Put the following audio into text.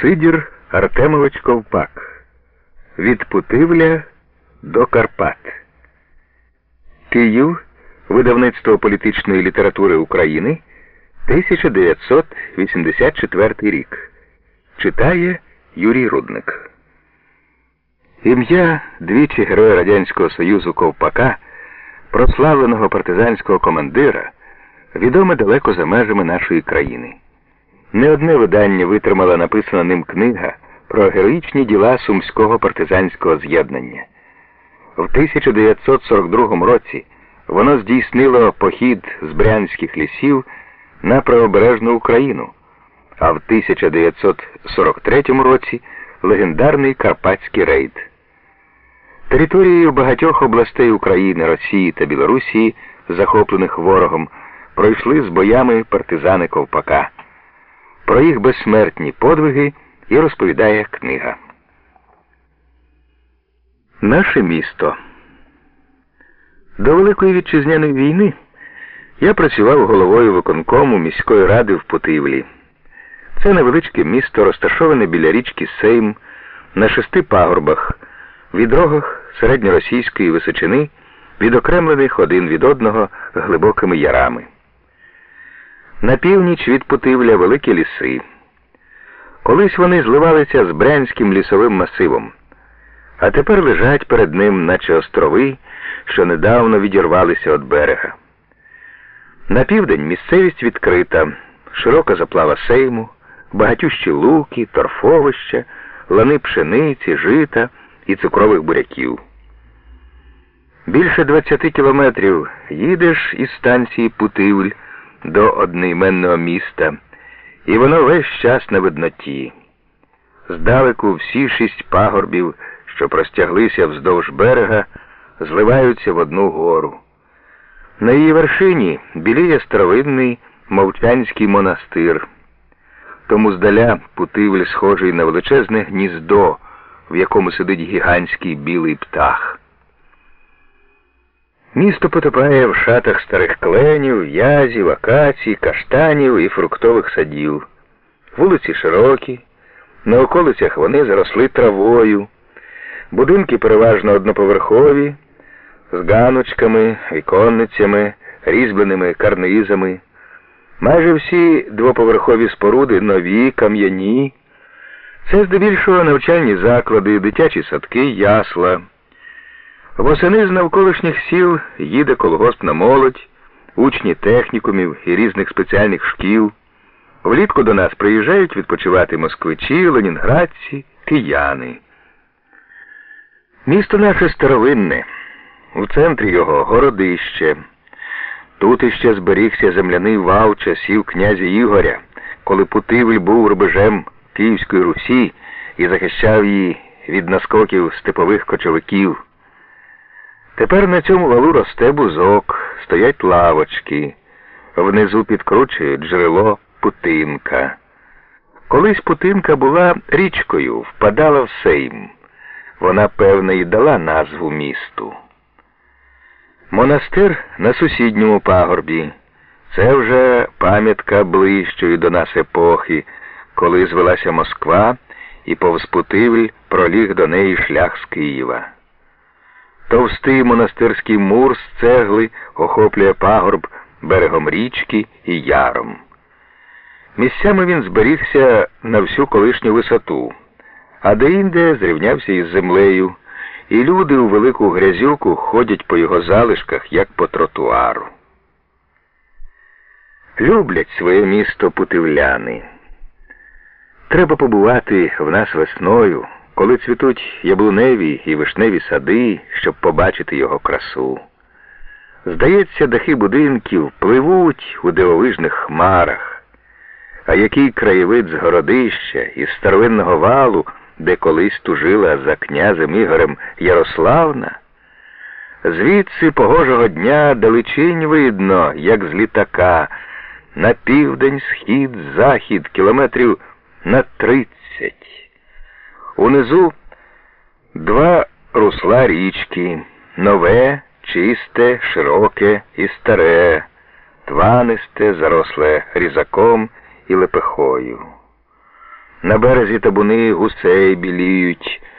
Сидір Артемович Ковпак. Від Путивля до Карпат. Київ. Видавництво політичної літератури України. 1984 рік. Читає Юрій Рудник. Ім'я двічі Героя Радянського Союзу Ковпака, прославленого партизанського командира, відоме далеко за межами нашої країни. Не одне видання витримала написана ним книга про героїчні діла Сумського партизанського з'єднання. В 1942 році воно здійснило похід з брянських лісів на правобережну Україну, а в 1943 році легендарний Карпатський рейд. Територією багатьох областей України, Росії та Білорусії, захоплених ворогом, пройшли з боями партизани Ковпака. Про їх безсмертні подвиги і розповідає книга. Наше місто. До Великої вітчизняної війни я працював головою виконкому міської ради в Путивлі. Це невеличке місто, розташоване біля річки Сейм на шести пагорбах, від рогах середньоросійської височини, відокремлених один від одного глибокими ярами. На північ від Путивля великі ліси. Колись вони зливалися з брянським лісовим масивом, а тепер лежать перед ним, наче острови, що недавно відірвалися від берега. На південь місцевість відкрита, широка заплава сейму, багатющі луки, торфовища, лани пшениці, жита і цукрових буряків. Більше 20 кілометрів їдеш із станції Путивль до одноіменного міста, і воно весь час на видноті. Здалеку всі шість пагорбів, що простяглися вздовж берега, зливаються в одну гору. На її вершині біліє старовинний мовчанський монастир. Тому здаля путивль схожий на величезне гніздо, в якому сидить гігантський білий птах. Місто потопає в шатах старих кленів, язів, акацій, каштанів і фруктових садів. Вулиці широкі, на околицях вони заросли травою, будинки переважно одноповерхові, з ганочками, віконницями, різьбленими карнизами. Майже всі двоповерхові споруди нові, кам'яні. Це здебільшого навчальні заклади, дитячі садки, ясла. Восени з навколишніх сіл їде колгоспна молодь, учні технікумів і різних спеціальних шкіл. Влітку до нас приїжджають відпочивати москвичі, ленінградці, кияни. Місто наше старовинне, у центрі його городище. Тут іще зберігся земляний вал часів князя Ігоря, коли Путивль був рубежем Київської Русі і захищав її від наскоків степових кочовиків. Тепер на цьому валу росте бузок, стоять лавочки, внизу підкручує джерело Путинка. Колись Путинка була річкою, впадала в сейм. Вона, певно, і дала назву місту. Монастир на сусідньому пагорбі. Це вже пам'ятка ближчої до нас епохи, коли звелася Москва і повз Путивль проліг до неї шлях з Києва. Товстий монастирський мур з цегли охоплює пагорб берегом річки і яром. Місцями він зберігся на всю колишню висоту, а деінде зрівнявся із землею, і люди у велику грязюку ходять по його залишках, як по тротуару. Люблять своє місто путивляни. Треба побувати в нас весною коли цвітуть яблуневі і вишневі сади, щоб побачити його красу. Здається, дахи будинків пливуть у дивовижних хмарах, а який краєвид з городища із старовинного валу, де колись тужила за князем Ігорем Ярославна, звідси погожого дня далечінь видно, як з літака, на південь, схід, захід, кілометрів на тридцять. Унизу два русла річки, нове, чисте, широке і старе, тванисте, заросле різаком і лепехою. На березі табуни гусей біліють,